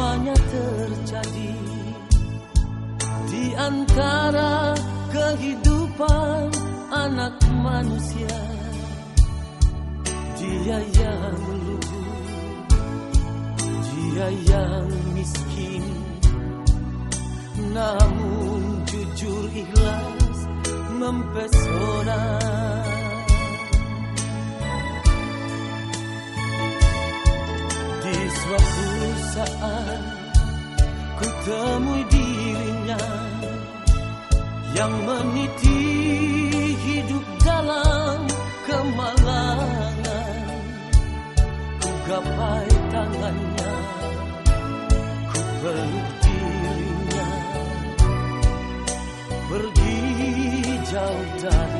semuanya terjadi di antara kehidupan anak manusia. Dia yang lugu, dia yang miskin, namun jujur ikhlas mempesona. meniti hidup dalam kemalangan. Ku gapai tangannya ku peluk dirinya pergi jauh dari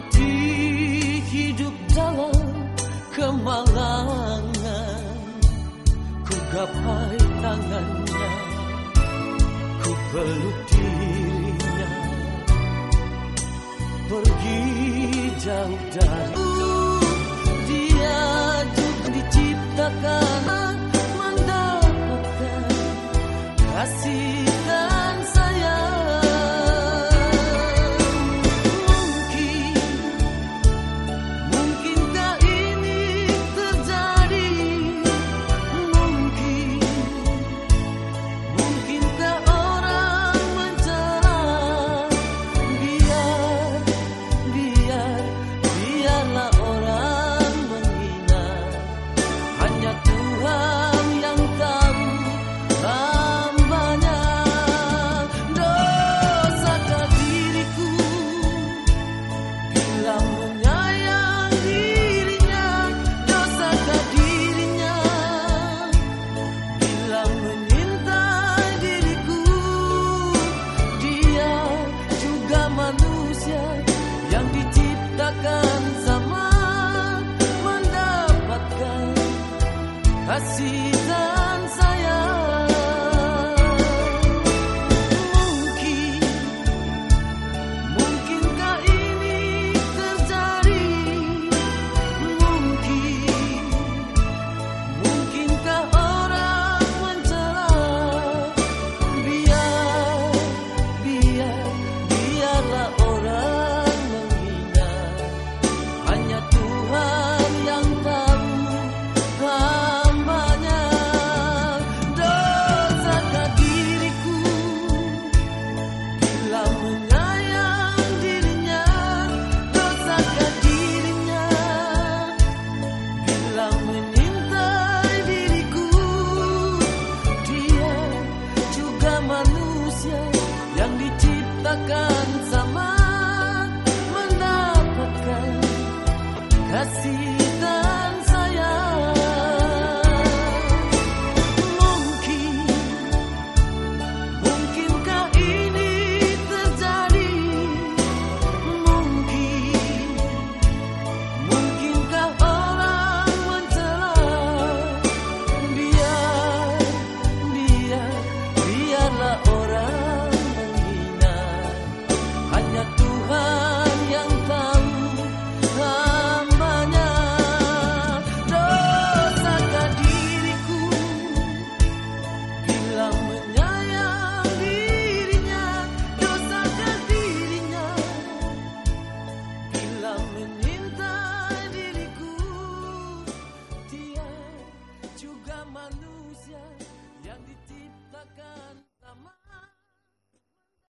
meniti hidup dalam kemalangan. Ku gapai tangannya Ku peluk dirinya. Pergi jauh dari Dia juga diciptakan Mendapatkan kasih. see